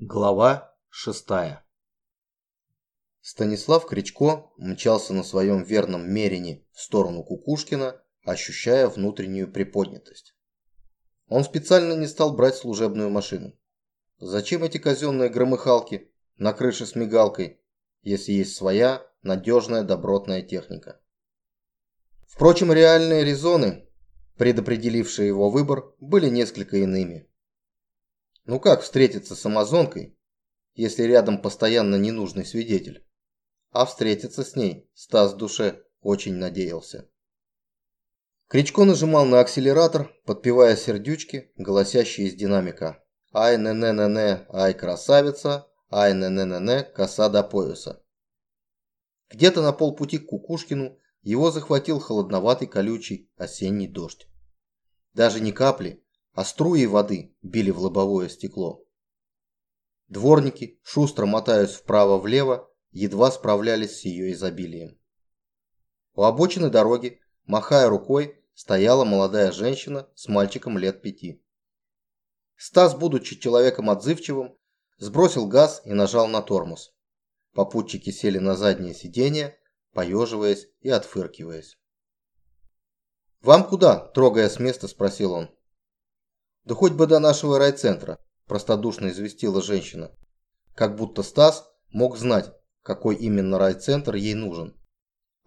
Глава шестая Станислав Кричко мчался на своем верном мерине в сторону Кукушкина, ощущая внутреннюю приподнятость. Он специально не стал брать служебную машину. Зачем эти казенные громыхалки на крыше с мигалкой, если есть своя надежная добротная техника? Впрочем, реальные резоны, предопределившие его выбор, были несколько иными. Ну как встретиться с амазонкой, если рядом постоянно ненужный свидетель? А встретиться с ней Стас в душе очень надеялся. Кричко нажимал на акселератор, подпевая сердючки, голосящие из динамика. «Ай, не не не не ай, красавица! Ай, не не не не коса до пояса!» Где-то на полпути к Кукушкину его захватил холодноватый колючий осенний дождь. Даже не капли, а струи воды били в лобовое стекло. Дворники, шустро мотаясь вправо-влево, едва справлялись с ее изобилием. У обочины дороги, махая рукой, стояла молодая женщина с мальчиком лет пяти. Стас, будучи человеком отзывчивым, сбросил газ и нажал на тормоз. Попутчики сели на заднее сиденье, поеживаясь и отфыркиваясь. «Вам куда?» – трогая с места, спросил он. «Да хоть бы до нашего райцентра», – простодушно известила женщина. Как будто Стас мог знать, какой именно райцентр ей нужен.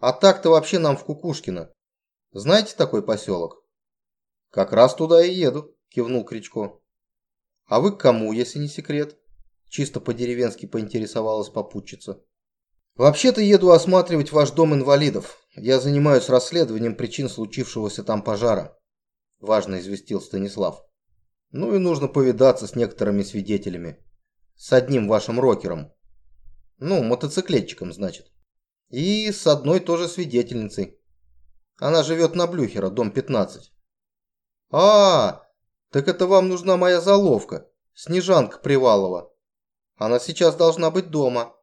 «А так-то вообще нам в Кукушкино. Знаете такой поселок?» «Как раз туда и еду», – кивнул Кричко. «А вы к кому, если не секрет?» Чисто по-деревенски поинтересовалась попутчица. «Вообще-то еду осматривать ваш дом инвалидов. Я занимаюсь расследованием причин случившегося там пожара», – важно известил Станислав. Ну и нужно повидаться с некоторыми свидетелями. С одним вашим рокером. Ну, мотоциклетчиком, значит. И с одной тоже свидетельницей. Она живет на Блюхера, дом 15. А, так это вам нужна моя заловка. Снежанка Привалова. Она сейчас должна быть дома.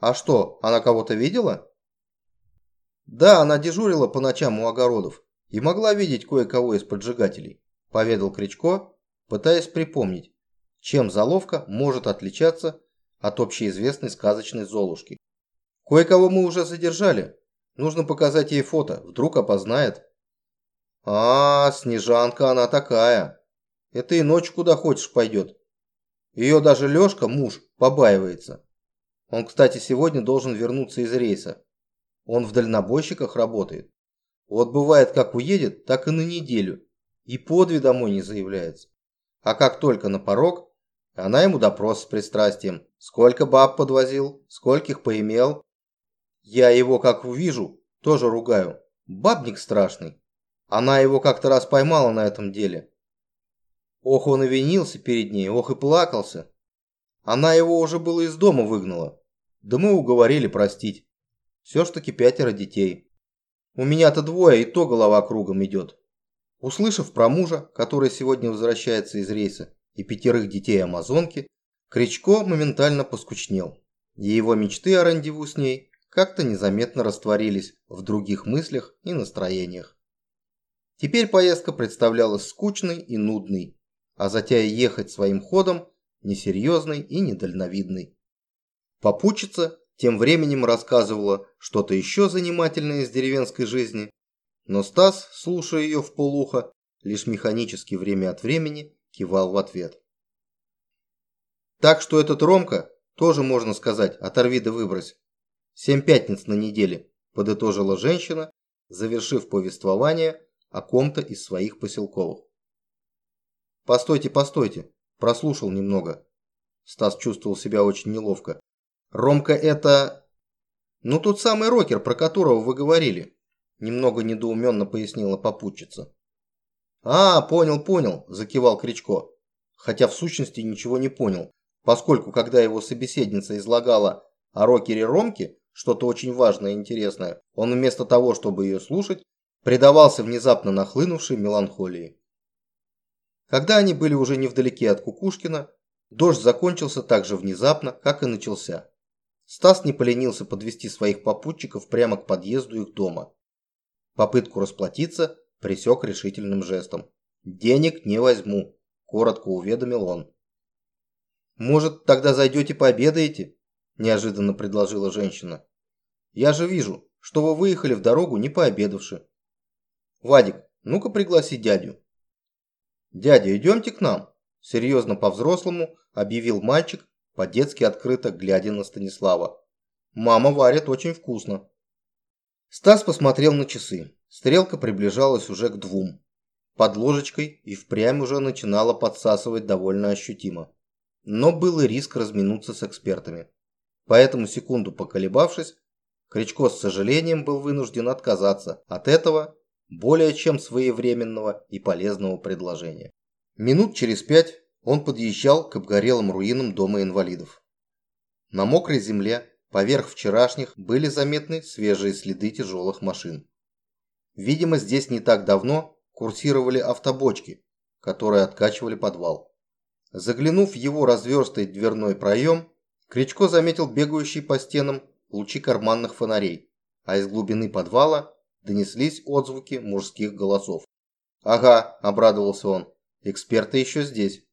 А что, она кого-то видела? Да, она дежурила по ночам у огородов и могла видеть кое-кого из поджигателей, поведал Кричко пытаясь припомнить, чем заловка может отличаться от общеизвестной сказочной Золушки. Кое-кого мы уже задержали. Нужно показать ей фото, вдруг опознает. А, Снежанка она такая. Это и ночь куда хочешь пойдет. Ее даже Лешка, муж, побаивается. Он, кстати, сегодня должен вернуться из рейса. Он в дальнобойщиках работает. Вот бывает, как уедет, так и на неделю. И по две домой не заявляется. А как только на порог, она ему допрос с пристрастием. Сколько баб подвозил, скольких поимел. Я его, как увижу, тоже ругаю. Бабник страшный. Она его как-то раз поймала на этом деле. Ох, он и винился перед ней, ох и плакался. Она его уже было из дома выгнала. Да мы уговорили простить. Все ж таки пятеро детей. У меня-то двое, и то голова кругом идет. Услышав про мужа, который сегодня возвращается из рейса, и пятерых детей Амазонки, Кричко моментально поскучнел, и его мечты о рандеву с ней как-то незаметно растворились в других мыслях и настроениях. Теперь поездка представлялась скучной и нудной, а затея ехать своим ходом несерьезной и недальновидной. Попутчица тем временем рассказывала что-то еще занимательное из деревенской жизни, но Стас, слушая ее в полухо, лишь механически время от времени кивал в ответ. Так что этот Ромка, тоже можно сказать, оторви да выбрось. Семь пятниц на неделе, подытожила женщина, завершив повествование о ком-то из своих поселковых. Постойте, постойте, прослушал немного. Стас чувствовал себя очень неловко. Ромка это... Ну тот самый рокер, про которого вы говорили немного недоуменно пояснила попутчица. «А, понял, понял», – закивал Кричко, хотя в сущности ничего не понял, поскольку когда его собеседница излагала о рокере Ромке что-то очень важное и интересное, он вместо того, чтобы ее слушать, предавался внезапно нахлынувшей меланхолии. Когда они были уже невдалеке от Кукушкина, дождь закончился так же внезапно, как и начался. Стас не поленился подвести своих попутчиков прямо к подъезду их дома. Попытку расплатиться пресек решительным жестом. «Денег не возьму», – коротко уведомил он. Может, тогда зайдете пообедаете? Неожиданно предложила женщина. Я же вижу, что вы выехали в дорогу не пообедавши. Вадик, ну-ка пригласи дядю. Дядя, идемте к нам. Серьезно по-взрослому объявил мальчик, по-детски открыто глядя на Станислава. Мама варит очень вкусно. Стас посмотрел на часы. Стрелка приближалась уже к двум. Под ложечкой и впрямь уже начинала подсасывать довольно ощутимо. Но был и риск разминуться с экспертами. Поэтому, секунду поколебавшись, Кричко с сожалением был вынужден отказаться от этого более чем своевременного и полезного предложения. Минут через пять он подъезжал к обгорелым руинам дома инвалидов. На мокрой земле поверх вчерашних были заметны свежие следы тяжелых машин. Видимо, здесь не так давно курсировали автобочки, которые откачивали подвал. Заглянув в его разверстый дверной проем, Кричко заметил бегающие по стенам лучи карманных фонарей, а из глубины подвала донеслись отзвуки мужских голосов. «Ага», – обрадовался он, – «эксперты еще здесь».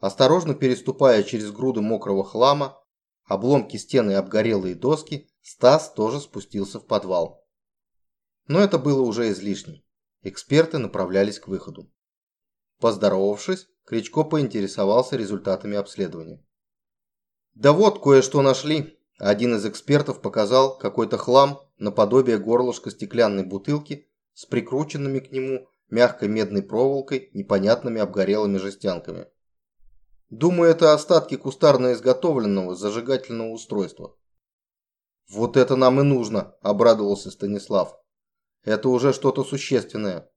Осторожно переступая через груды мокрого хлама, обломки стены и обгорелые доски, Стас тоже спустился в подвал. Но это было уже излишне. Эксперты направлялись к выходу. Поздоровавшись, Кричко поинтересовался результатами обследования. «Да вот, кое-что нашли», один из экспертов показал какой-то хлам наподобие горлышка стеклянной бутылки с прикрученными к нему мягкой медной проволокой непонятными обгорелыми жестянками. Думаю, это остатки кустарно изготовленного зажигательного устройства. «Вот это нам и нужно», – обрадовался Станислав. «Это уже что-то существенное.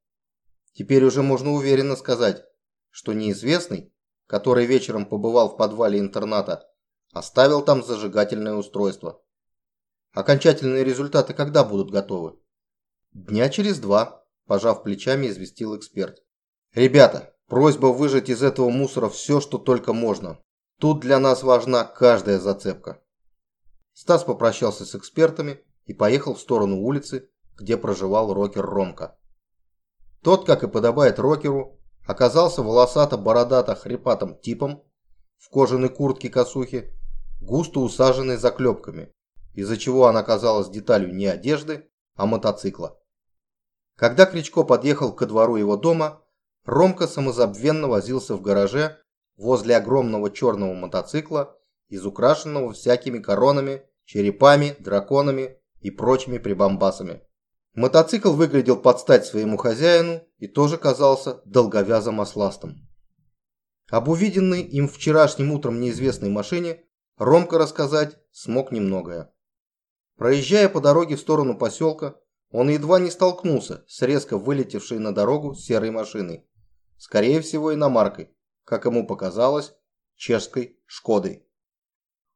Теперь уже можно уверенно сказать, что неизвестный, который вечером побывал в подвале интерната, Оставил там зажигательное устройство. Окончательные результаты когда будут готовы? Дня через два, пожав плечами, известил эксперт. Ребята, просьба выжать из этого мусора все, что только можно. Тут для нас важна каждая зацепка. Стас попрощался с экспертами и поехал в сторону улицы, где проживал рокер Ромка. Тот, как и подобает рокеру, оказался волосато-бородато-хрипатым типом в кожаной куртке-косухе густо усаженной заклепками, из-за чего она казалась деталью не одежды, а мотоцикла. Когда Кричко подъехал ко двору его дома, Ромка самозабвенно возился в гараже возле огромного черного мотоцикла, изукрашенного всякими коронами, черепами, драконами и прочими прибамбасами. Мотоцикл выглядел под стать своему хозяину и тоже казался долговязым осластом. Об увиденной им вчерашним утром неизвестной машине Ромка рассказать смог немногое. Проезжая по дороге в сторону поселка, он едва не столкнулся с резко вылетевшей на дорогу серой машиной. Скорее всего иномаркой, как ему показалось, чешской «Шкодой».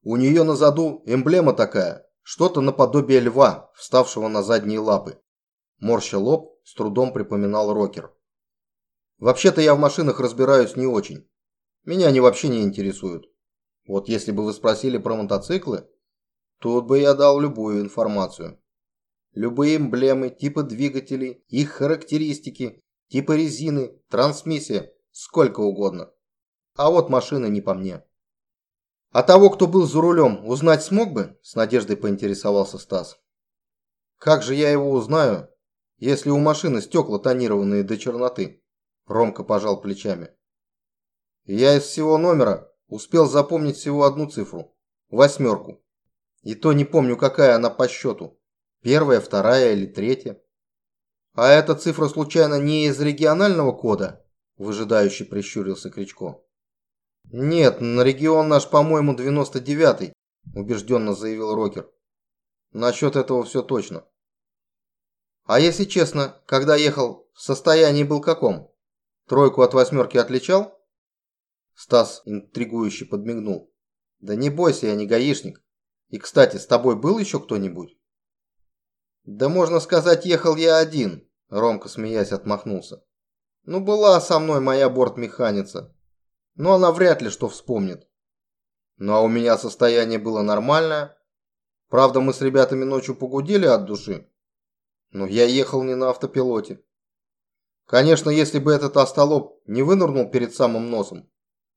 У нее на заду эмблема такая, что-то наподобие льва, вставшего на задние лапы. Морща лоб, с трудом припоминал рокер. Вообще-то я в машинах разбираюсь не очень. Меня они вообще не интересуют. Вот если бы вы спросили про мотоциклы, тут бы я дал любую информацию. Любые эмблемы, типы двигателей, их характеристики, типы резины, трансмиссия, сколько угодно. А вот машина не по мне. А того, кто был за рулем, узнать смог бы? С надеждой поинтересовался Стас. Как же я его узнаю, если у машины стекла тонированные до черноты? Ромка пожал плечами. Я из всего номера Успел запомнить всего одну цифру. Восьмерку. И то не помню, какая она по счету. Первая, вторая или третья. А эта цифра случайно не из регионального кода? Выжидающе прищурился Кричко. Нет, на регион наш, по-моему, 99-й, убежденно заявил Рокер. Насчет этого все точно. А если честно, когда ехал, в состоянии был каком? Тройку от восьмерки отличал? Стас интригующе подмигнул. Да не бойся, я не гаишник. И, кстати, с тобой был еще кто-нибудь? Да можно сказать, ехал я один, Ромка, смеясь, отмахнулся. Ну, была со мной моя бортмеханица. Но она вряд ли что вспомнит. Ну, а у меня состояние было нормальное. Правда, мы с ребятами ночью погудели от души. Но я ехал не на автопилоте. Конечно, если бы этот остолоп не вынырнул перед самым носом,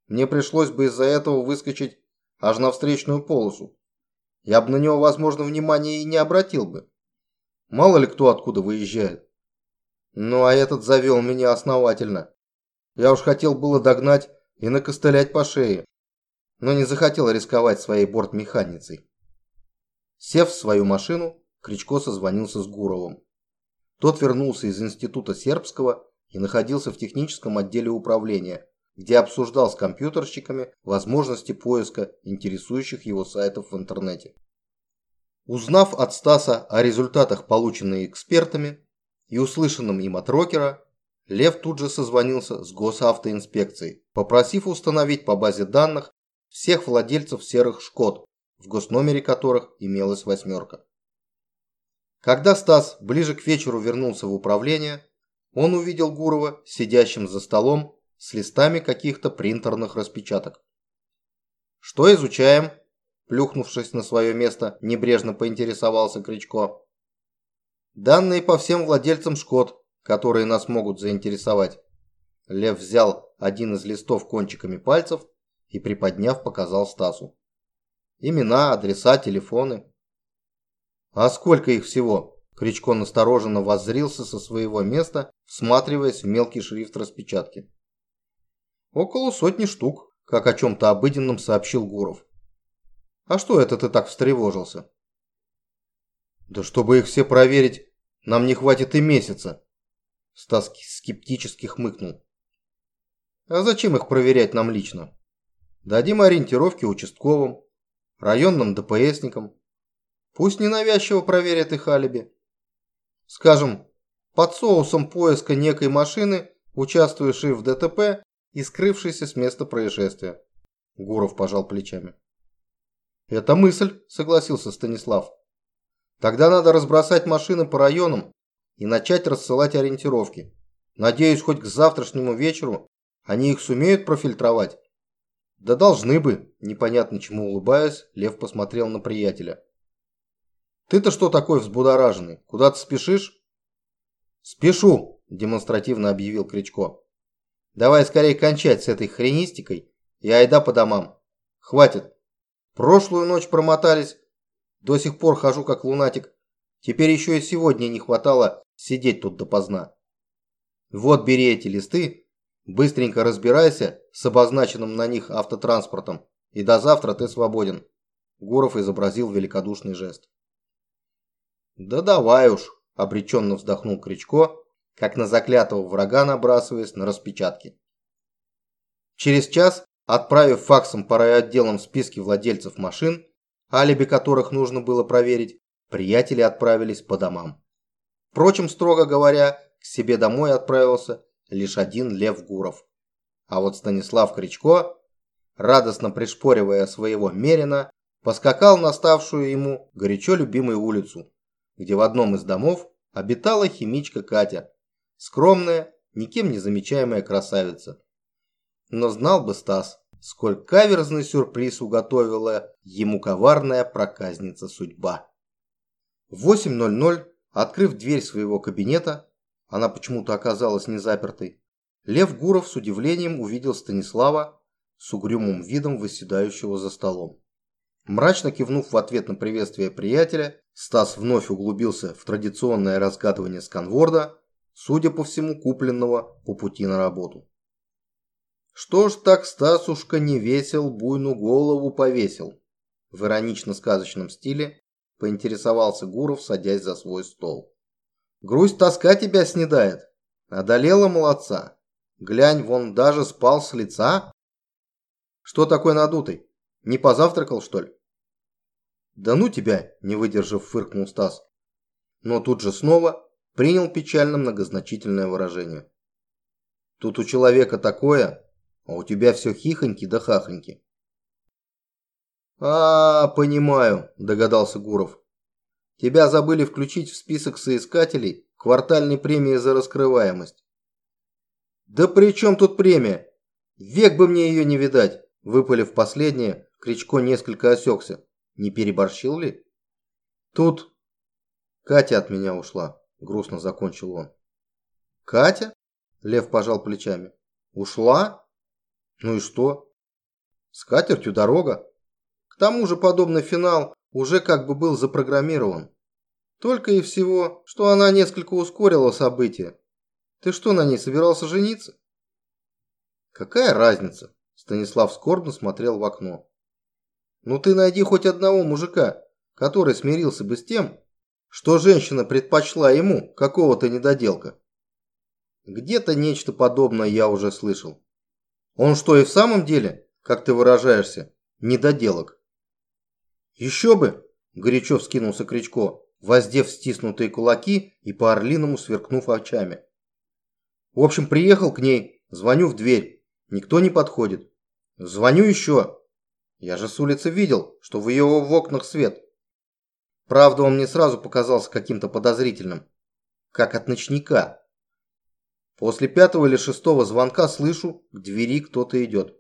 Мне пришлось бы из-за этого выскочить аж на встречную полосу. Я бы на него, возможно, внимания и не обратил бы. Мало ли кто откуда выезжает. Ну а этот завел меня основательно. Я уж хотел было догнать и накостылять по шее, но не захотел рисковать своей бортмеханицей. Сев в свою машину, Кричко созвонился с Гуровым. Тот вернулся из института сербского и находился в техническом отделе управления, где обсуждал с компьютерщиками возможности поиска интересующих его сайтов в интернете. Узнав от Стаса о результатах, полученных экспертами, и услышанном им от Рокера, Лев тут же созвонился с госавтоинспекцией, попросив установить по базе данных всех владельцев серых «Шкод», в госномере которых имелась восьмерка. Когда Стас ближе к вечеру вернулся в управление, он увидел Гурова сидящим за столом с листами каких-то принтерных распечаток. «Что изучаем?» Плюхнувшись на свое место, небрежно поинтересовался Кричко. «Данные по всем владельцам Шкод, которые нас могут заинтересовать». Лев взял один из листов кончиками пальцев и, приподняв, показал Стасу. «Имена, адреса, телефоны». «А сколько их всего?» Кричко настороженно воззрился со своего места, всматриваясь в мелкий шрифт распечатки. «Около сотни штук», как о чем-то обыденном сообщил Гуров. «А что это ты так встревожился?» «Да чтобы их все проверить, нам не хватит и месяца», Стас скептически хмыкнул. «А зачем их проверять нам лично? Дадим ориентировки участковым, районным ДПСникам. Пусть ненавязчиво проверят их алиби. Скажем, под соусом поиска некой машины, участвующей в ДТП, и скрывшийся с места происшествия. Гуров пожал плечами. «Это мысль», – согласился Станислав. «Тогда надо разбросать машины по районам и начать рассылать ориентировки. Надеюсь, хоть к завтрашнему вечеру они их сумеют профильтровать». «Да должны бы», – непонятно чему улыбаясь, Лев посмотрел на приятеля. «Ты-то что такой взбудораженный? Куда ты спешишь?» «Спешу», – демонстративно объявил Кричко. Давай скорее кончать с этой хренистикой и айда по домам. Хватит. Прошлую ночь промотались. До сих пор хожу как лунатик. Теперь еще и сегодня не хватало сидеть тут допоздна. Вот бери эти листы, быстренько разбирайся с обозначенным на них автотранспортом, и до завтра ты свободен. Гуров изобразил великодушный жест. «Да давай уж», – обреченно вздохнул Кричко как на заклятого врага набрасываясь на распечатки. Через час, отправив факсом по райотделам списки владельцев машин, алиби которых нужно было проверить, приятели отправились по домам. Впрочем, строго говоря, к себе домой отправился лишь один Лев Гуров. А вот Станислав Кричко, радостно пришпоривая своего Мерина, поскакал на ставшую ему горячо любимую улицу, где в одном из домов обитала химичка Катя, Скромная, никем не замечаемая красавица. Но знал бы Стас, сколь каверзный сюрприз уготовила ему коварная проказница судьба. В 8.00, открыв дверь своего кабинета, она почему-то оказалась не запертой, Лев Гуров с удивлением увидел Станислава с угрюмым видом выседающего за столом. Мрачно кивнув в ответ на приветствие приятеля, Стас вновь углубился в традиционное разгадывание сканворда, судя по всему, купленного по пути на работу. Что ж так Стасушка не весел, буйну голову повесил? В иронично-сказочном стиле поинтересовался Гуров, садясь за свой стол. Грусть тоска тебя снедает. Одолела молодца. Глянь, вон даже спал с лица. Что такой надутый? Не позавтракал, что ли? Да ну тебя, не выдержав, фыркнул Стас. Но тут же снова принял печально многозначительное выражение. Тут у человека такое, а у тебя все хихоньки да хахоньки. А, понимаю, догадался Гуров. Тебя забыли включить в список соискателей квартальной премии за раскрываемость. Да при чем тут премия? Век бы мне ее не видать. Выпалив последнее, Кричко несколько осекся. Не переборщил ли? Тут Катя от меня ушла грустно закончил он. Катя? Лев пожал плечами. Ушла? Ну и что? С катертью дорога. К тому же подобный финал уже как бы был запрограммирован. Только и всего, что она несколько ускорила события. Ты что, на ней собирался жениться? Какая разница? Станислав скорбно смотрел в окно. Ну ты найди хоть одного мужика, который смирился бы с тем, что женщина предпочла ему какого-то недоделка. Где-то нечто подобное я уже слышал. Он что и в самом деле, как ты выражаешься, недоделок? Еще бы, горячо вскинулся Кричко, воздев стиснутые кулаки и по-орлиному сверкнув очами. В общем, приехал к ней, звоню в дверь, никто не подходит. Звоню еще. Я же с улицы видел, что в ее в окнах свет. Правда, он мне сразу показался каким-то подозрительным, как от ночника. После пятого или шестого звонка слышу, к двери кто-то идет.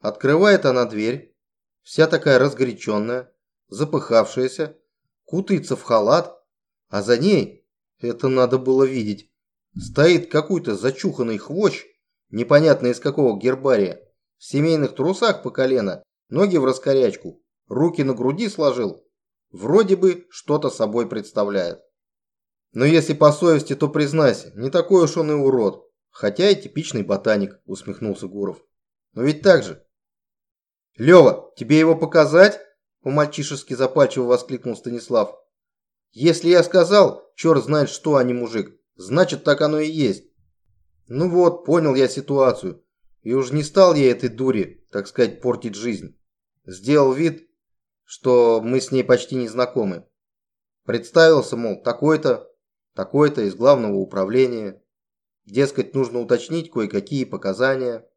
Открывает она дверь, вся такая разгоряченная, запыхавшаяся, кутается в халат, а за ней, это надо было видеть, стоит какой-то зачуханный хвощ, непонятно из какого гербария, в семейных трусах по колено, ноги в раскорячку, руки на груди сложил, вроде бы что-то собой представляет. Но если по совести, то признайся, не такой уж он и урод, хотя и типичный ботаник, усмехнулся Гуров. Но ведь так же. Лева, тебе его показать? По-мальчишески запальчиво воскликнул Станислав. Если я сказал, черт знает что, а не мужик, значит так оно и есть. Ну вот, понял я ситуацию. И уж не стал я этой дури, так сказать, портить жизнь. Сделал вид, что мы с ней почти не знакомы. Представился, мол, такой-то, такой-то из главного управления. Дескать, нужно уточнить кое-какие показания.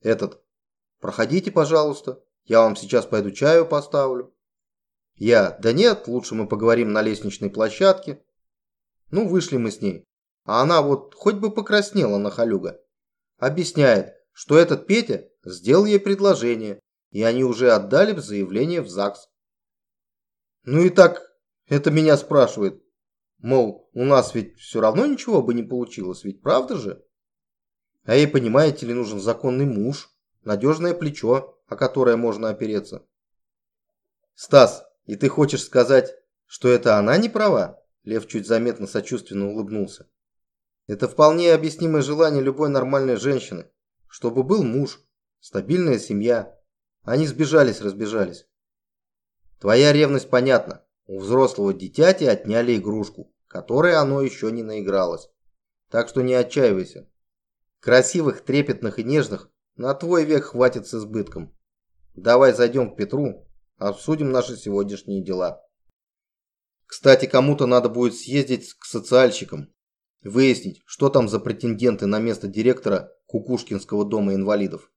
Этот, проходите, пожалуйста. Я вам сейчас пойду чаю поставлю. Я, да нет, лучше мы поговорим на лестничной площадке. Ну, вышли мы с ней. А она вот хоть бы покраснела на халюга. Объясняет, что этот Петя сделал ей предложение, и они уже отдали заявление в ЗАГС. Ну и так, это меня спрашивает. Мол, у нас ведь все равно ничего бы не получилось, ведь правда же? А ей, понимаете ли, нужен законный муж, надежное плечо, о которое можно опереться. Стас, и ты хочешь сказать, что это она не права? Лев чуть заметно сочувственно улыбнулся. Это вполне объяснимое желание любой нормальной женщины, чтобы был муж, стабильная семья. Они сбежались, разбежались. Твоя ревность понятна. У взрослого дитяти отняли игрушку, которой оно еще не наигралось. Так что не отчаивайся. Красивых, трепетных и нежных на твой век хватит с избытком. Давай зайдем к Петру, обсудим наши сегодняшние дела. Кстати, кому-то надо будет съездить к социальщикам, выяснить, что там за претенденты на место директора Кукушкинского дома инвалидов.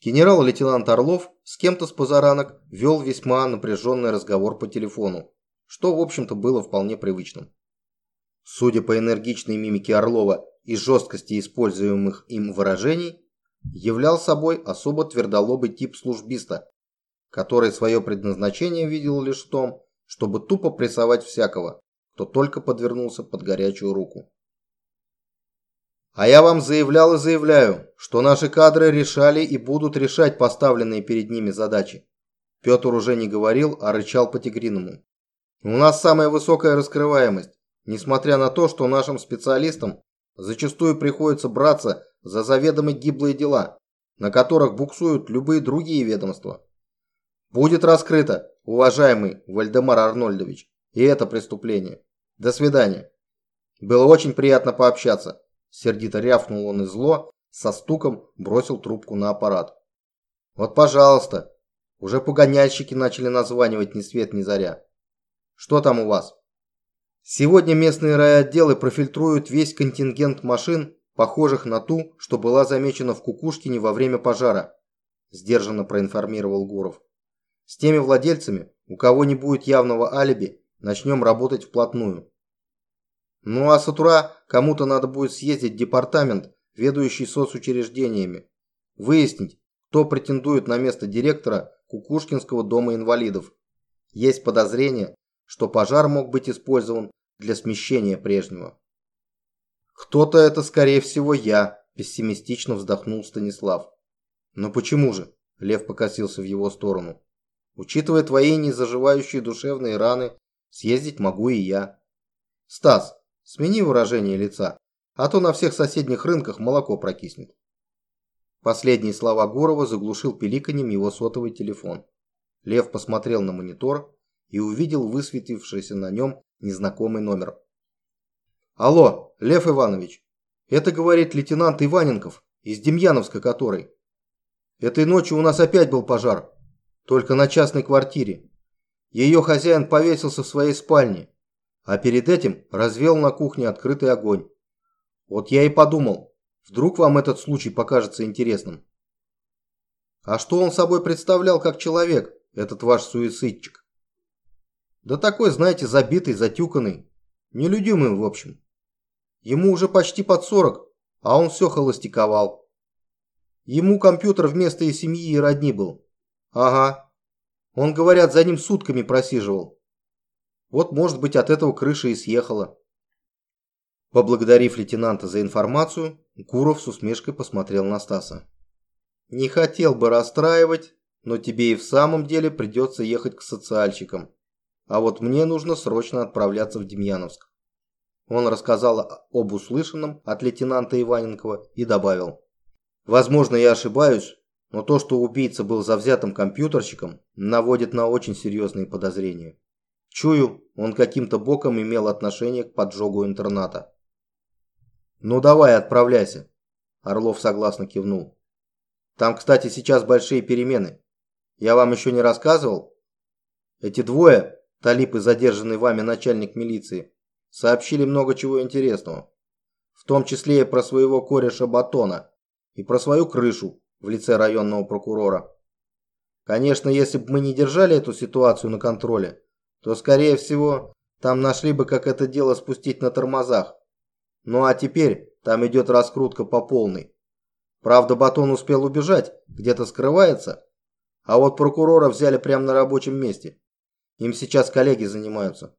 Генерал-лейтенант Орлов с кем-то с позаранок вел весьма напряженный разговор по телефону, что, в общем-то, было вполне привычным. Судя по энергичной мимике Орлова и жесткости используемых им выражений, являл собой особо твердолобый тип службиста, который свое предназначение видел лишь в том, чтобы тупо прессовать всякого, кто только подвернулся под горячую руку. А я вам заявлял и заявляю, что наши кадры решали и будут решать поставленные перед ними задачи. Петр уже не говорил, а рычал по-тигриному. У нас самая высокая раскрываемость, несмотря на то, что нашим специалистам зачастую приходится браться за заведомо гиблые дела, на которых буксуют любые другие ведомства. Будет раскрыто, уважаемый Вальдемар Арнольдович, и это преступление. До свидания. Было очень приятно пообщаться. Сердито рявкнул он и зло, со стуком бросил трубку на аппарат. Вот, пожалуйста. Уже погоняльщики начали названивать ни свет ни заря. Что там у вас? Сегодня местные райотделы профильтруют весь контингент машин, похожих на ту, что была замечена в Кукушкине во время пожара, сдержанно проинформировал Гуров. С теми владельцами, у кого не будет явного алиби, начнем работать вплотную. Ну а с утра кому-то надо будет съездить в департамент, ведущий соцучреждениями, выяснить, кто претендует на место директора Кукушкинского дома инвалидов. Есть подозрение, что пожар мог быть использован для смещения прежнего. «Кто-то это, скорее всего, я», – пессимистично вздохнул Станислав. «Но почему же?» – Лев покосился в его сторону. «Учитывая твои незаживающие душевные раны, съездить могу и я. Стас, смени выражение лица, а то на всех соседних рынках молоко прокиснет». Последние слова Гурова заглушил пиликаньем его сотовый телефон. Лев посмотрел на монитор и увидел высветившийся на нем незнакомый номер. «Алло, Лев Иванович, это говорит лейтенант Иваненков, из Демьяновска который. Этой ночью у нас опять был пожар, только на частной квартире. Ее хозяин повесился в своей спальне, а перед этим развел на кухне открытый огонь. Вот я и подумал, вдруг вам этот случай покажется интересным. А что он собой представлял как человек, этот ваш суицидчик? Да такой, знаете, забитый, затюканный. Нелюдимый, в общем. Ему уже почти под 40, а он все холостяковал. Ему компьютер вместо и семьи и родни был. Ага. Он, говорят, за ним сутками просиживал. Вот, может быть, от этого крыша и съехала. Поблагодарив лейтенанта за информацию, Гуров с усмешкой посмотрел на Стаса. «Не хотел бы расстраивать, но тебе и в самом деле придется ехать к социальщикам. А вот мне нужно срочно отправляться в Демьяновск. Он рассказал об услышанном от лейтенанта Иваненкова и добавил. Возможно, я ошибаюсь, но то, что убийца был завзятым компьютерщиком, наводит на очень серьезные подозрения. Чую, он каким-то боком имел отношение к поджогу интерната. «Ну давай, отправляйся», – Орлов согласно кивнул. «Там, кстати, сейчас большие перемены. Я вам еще не рассказывал? Эти двое, Талип и задержанный вами начальник милиции, сообщили много чего интересного. В том числе и про своего кореша Батона, и про свою крышу в лице районного прокурора. Конечно, если бы мы не держали эту ситуацию на контроле, то, скорее всего, там нашли бы, как это дело спустить на тормозах. Ну а теперь там идет раскрутка по полной. Правда, Батон успел убежать, где-то скрывается, а вот прокурора взяли прямо на рабочем месте. Им сейчас коллеги занимаются.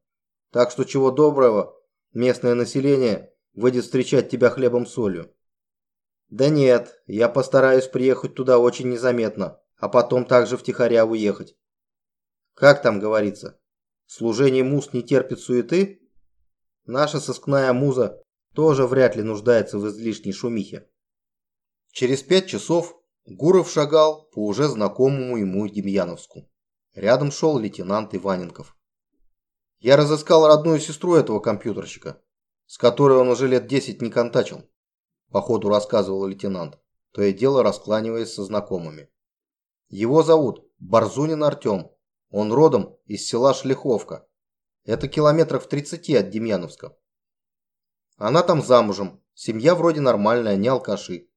Так что чего доброго, местное население выйдет встречать тебя хлебом-солью. Да нет, я постараюсь приехать туда очень незаметно, а потом также втихаря уехать. Как там говорится? Служение муз не терпит суеты? Наша сыскная муза тоже вряд ли нуждается в излишней шумихе. Через пять часов Гуров шагал по уже знакомому ему Демьяновску. Рядом шел лейтенант Иваненков. Я разыскал родную сестру этого компьютерщика, с которой он уже лет десять не контачил. По ходу рассказывал лейтенант, то и дело раскланиваясь со знакомыми. Его зовут Барзунин Артем. Он родом из села Шлиховка. Это километров в 30 от Демьяновска. Она там замужем, семья вроде нормальная, не алкаши.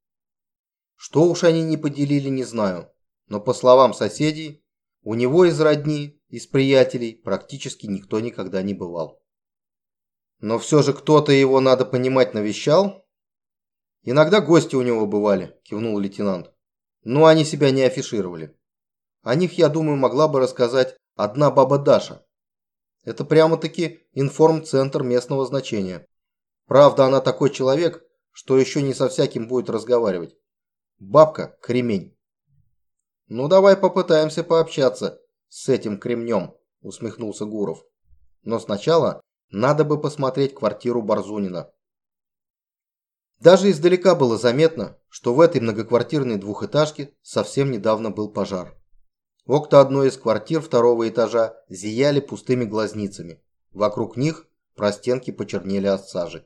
Что уж они не поделили, не знаю. Но по словам соседей, у него из родни, из приятелей практически никто никогда не бывал. Но все же кто-то его, надо понимать, навещал. Иногда гости у него бывали, кивнул лейтенант. Но они себя не афишировали. О них, я думаю, могла бы рассказать одна баба Даша. Это прямо-таки информцентр местного значения. Правда, она такой человек, что еще не со всяким будет разговаривать. Бабка – кремень. «Ну давай попытаемся пообщаться с этим кремнем», – усмехнулся Гуров. «Но сначала надо бы посмотреть квартиру Барзунина». Даже издалека было заметно, что в этой многоквартирной двухэтажке совсем недавно был пожар. Окна одной из квартир второго этажа зияли пустыми глазницами. Вокруг них простенки почернели от сажи.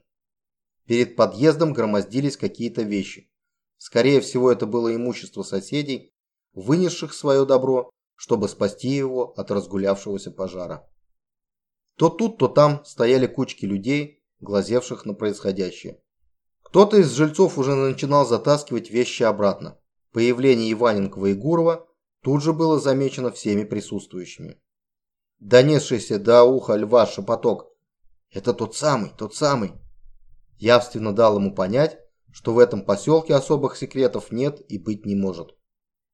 Перед подъездом громоздились какие-то вещи. Скорее всего, это было имущество соседей вынесших свое добро, чтобы спасти его от разгулявшегося пожара. То тут, то там стояли кучки людей, глазевших на происходящее. Кто-то из жильцов уже начинал затаскивать вещи обратно. Появление Иваненкова и Гурова тут же было замечено всеми присутствующими. Донесшийся до уха льва шепоток «Это тот самый, тот самый!» явственно дал ему понять, что в этом поселке особых секретов нет и быть не может.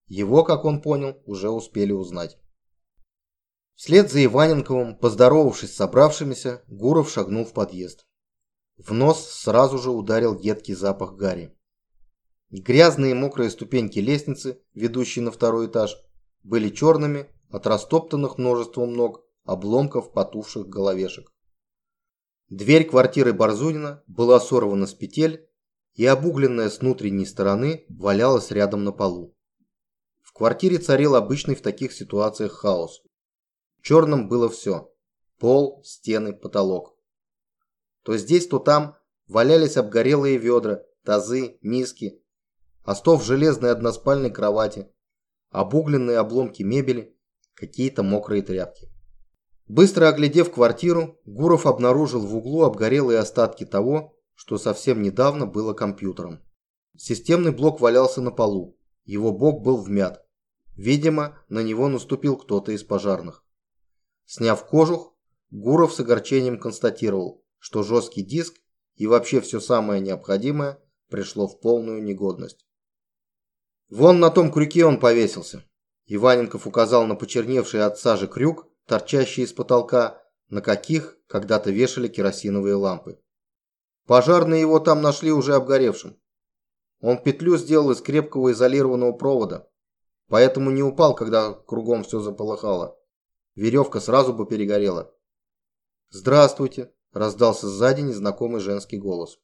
Его, как он понял, уже успели узнать. Вслед за Иваненковым, поздоровавшись с собравшимися, Гуров шагнул в подъезд. В нос сразу же ударил едкий запах гари. Грязные мокрые ступеньки лестницы, ведущие на второй этаж, были черными от растоптанных множеством ног обломков потухших головешек. Дверь квартиры Барзунина была сорвана с петель и обугленная с внутренней стороны валялась рядом на полу. В квартире царил обычный в таких ситуациях хаос. Черным было все – пол, стены, потолок. То здесь, то там валялись обгорелые ведра, тазы, миски, остов железной односпальной кровати, обугленные обломки мебели, какие-то мокрые тряпки. Быстро оглядев квартиру, Гуров обнаружил в углу обгорелые остатки того, что совсем недавно было компьютером. Системный блок валялся на полу, его бок был вмят. Видимо, на него наступил кто-то из пожарных. Сняв кожух, Гуров с огорчением констатировал, что жесткий диск и вообще все самое необходимое пришло в полную негодность. Вон на том крюке он повесился. Иваненков указал на почерневший от сажи крюк, торчащий из потолка, на каких когда-то вешали керосиновые лампы. Пожарные его там нашли уже обгоревшим. Он петлю сделал из крепкого изолированного провода, поэтому не упал, когда кругом все заполыхало. Веревка сразу бы перегорела. «Здравствуйте!» – раздался сзади незнакомый женский голос.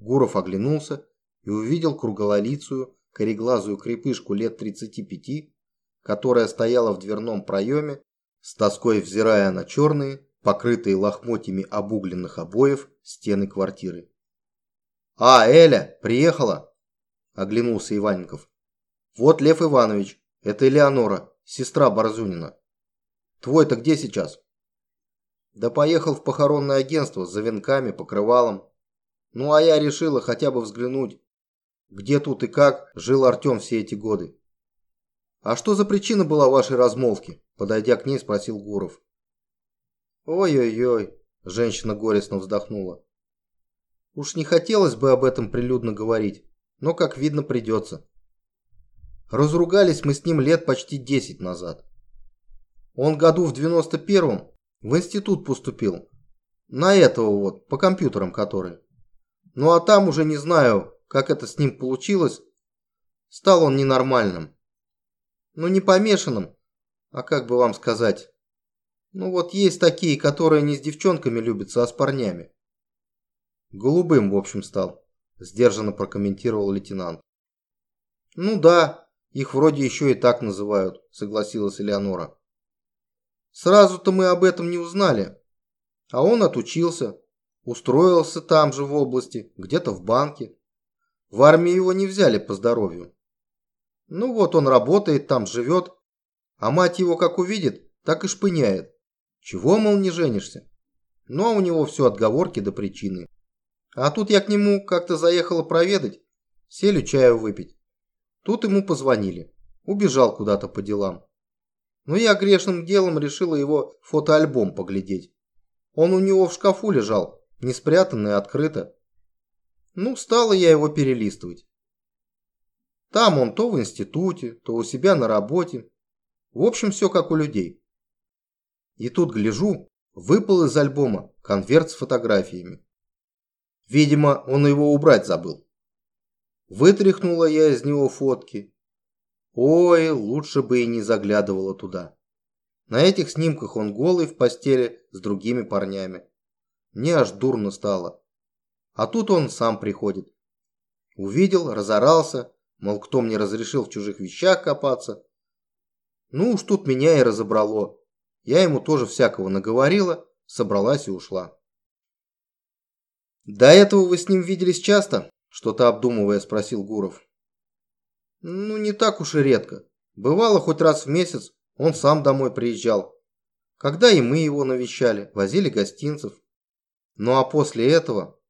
Гуров оглянулся и увидел круглолицую, кореглазую крепышку лет 35, которая стояла в дверном проеме, с тоской взирая на черные, покрытые лохмотьями обугленных обоев, стены квартиры. «А, Эля, приехала!» – оглянулся Иваненков. «Вот Лев Иванович, это Элеонора, сестра Борзунина. Твой-то где сейчас?» «Да поехал в похоронное агентство за венками, покрывалом. Ну, а я решила хотя бы взглянуть, где тут и как жил Артем все эти годы. «А что за причина была вашей размолвки?» Подойдя к ней, спросил Гуров. «Ой-ой-ой», – женщина горестно вздохнула. «Уж не хотелось бы об этом прилюдно говорить, но, как видно, придется. Разругались мы с ним лет почти десять назад. Он году в девяносто первом в институт поступил. На этого вот, по компьютерам который. Ну а там уже не знаю, как это с ним получилось, стал он ненормальным. Ну, не помешанным, а как бы вам сказать. Ну вот есть такие, которые не с девчонками любятся, а с парнями. Голубым, в общем, стал, сдержанно прокомментировал лейтенант. Ну да, их вроде еще и так называют, согласилась Элеонора. Сразу-то мы об этом не узнали. А он отучился, устроился там же в области, где-то в банке. В армию его не взяли по здоровью. Ну вот он работает там, живет, а мать его как увидит, так и шпыняет. Чего, мол, не женишься? Ну а у него все отговорки до причины. А тут я к нему как-то заехала проведать, сели чаю выпить. Тут ему позвонили. Убежал куда-то по делам. Но я грешным делом решила его фотоальбом поглядеть. Он у него в шкафу лежал, не спрятанный, открыто. Ну, стала я его перелистывать. Там он то в институте, то у себя на работе. В общем, все как у людей. И тут гляжу, выпал из альбома конверт с фотографиями. Видимо, он его убрать забыл. Вытряхнула я из него фотки. Ой, лучше бы и не заглядывала туда. На этих снимках он голый в постели с другими парнями. Мне аж дурно стало. А тут он сам приходит. Увидел, разорался, мол, кто мне разрешил в чужих вещах копаться. Ну уж тут меня и разобрало. Я ему тоже всякого наговорила, собралась и ушла. «До этого вы с ним виделись часто?» Что-то обдумывая спросил Гуров. «Ну, не так уж и редко. Бывало, хоть раз в месяц он сам домой приезжал. Когда и мы его навещали, возили гостинцев. Ну а после этого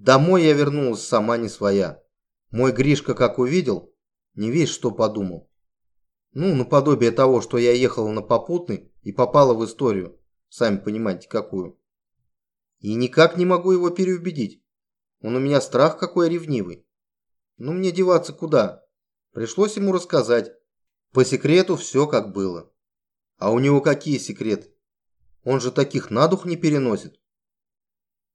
Домой я вернулась сама не своя. Мой Гришка как увидел, не весь что подумал. Ну, наподобие того, что я ехала на попутный и попала в историю, сами понимаете какую. И никак не могу его переубедить. Он у меня страх какой ревнивый. Ну, мне деваться куда? Пришлось ему рассказать. По секрету все как было. А у него какие секреты? Он же таких на дух не переносит.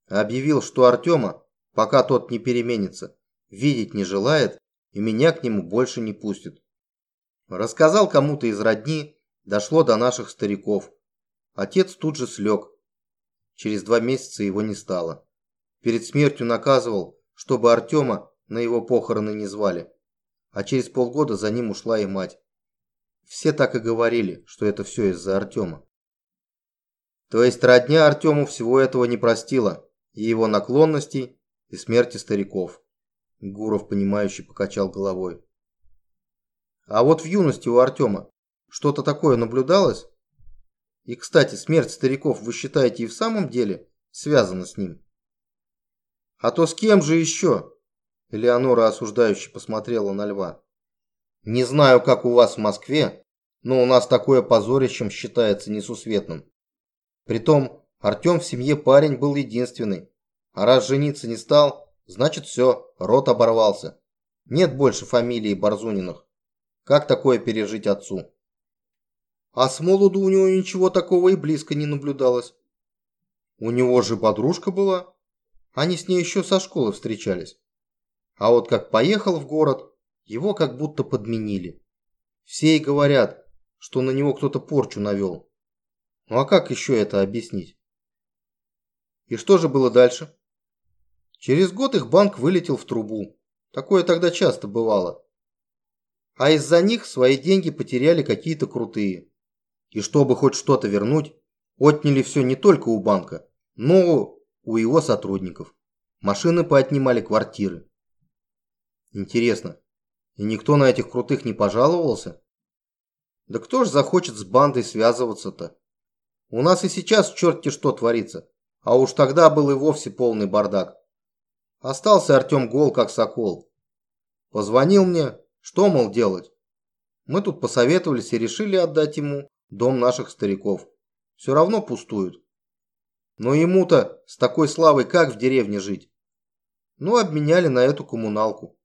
Объявил, что Артема пока тот не переменится, видеть не желает и меня к нему больше не пустят. Рассказал кому-то из родни, дошло до наших стариков. Отец тут же слег. Через два месяца его не стало. Перед смертью наказывал, чтобы Артема на его похороны не звали. А через полгода за ним ушла и мать. Все так и говорили, что это все из-за Артема. То есть родня Артему всего этого не простила, и его наклонностей, и смерти стариков. Гуров, понимающе покачал головой. А вот в юности у Артема что-то такое наблюдалось? И, кстати, смерть стариков вы считаете и в самом деле связана с ним? А то с кем же еще? Элеонора осуждающе посмотрела на льва. Не знаю, как у вас в Москве, но у нас такое позорищем считается несусветным. Притом, Артем в семье парень был единственный. А раз жениться не стал, значит все, рот оборвался. Нет больше фамилии Барзуниных. Как такое пережить отцу? А с молоду у него ничего такого и близко не наблюдалось. У него же подружка была. Они с ней еще со школы встречались. А вот как поехал в город, его как будто подменили. Все и говорят, что на него кто-то порчу навел. Ну а как еще это объяснить? И что же было дальше? Через год их банк вылетел в трубу. Такое тогда часто бывало. А из-за них свои деньги потеряли какие-то крутые. И чтобы хоть что-то вернуть, отняли все не только у банка, но у его сотрудников. Машины поотнимали квартиры. Интересно, и никто на этих крутых не пожаловался? Да кто ж захочет с бандой связываться-то? У нас и сейчас черти что творится, а уж тогда был и вовсе полный бардак. Остался Артем гол, как сокол. Позвонил мне, что, мол, делать? Мы тут посоветовались и решили отдать ему дом наших стариков. Все равно пустуют. Но ему-то с такой славой как в деревне жить? Ну, обменяли на эту коммуналку.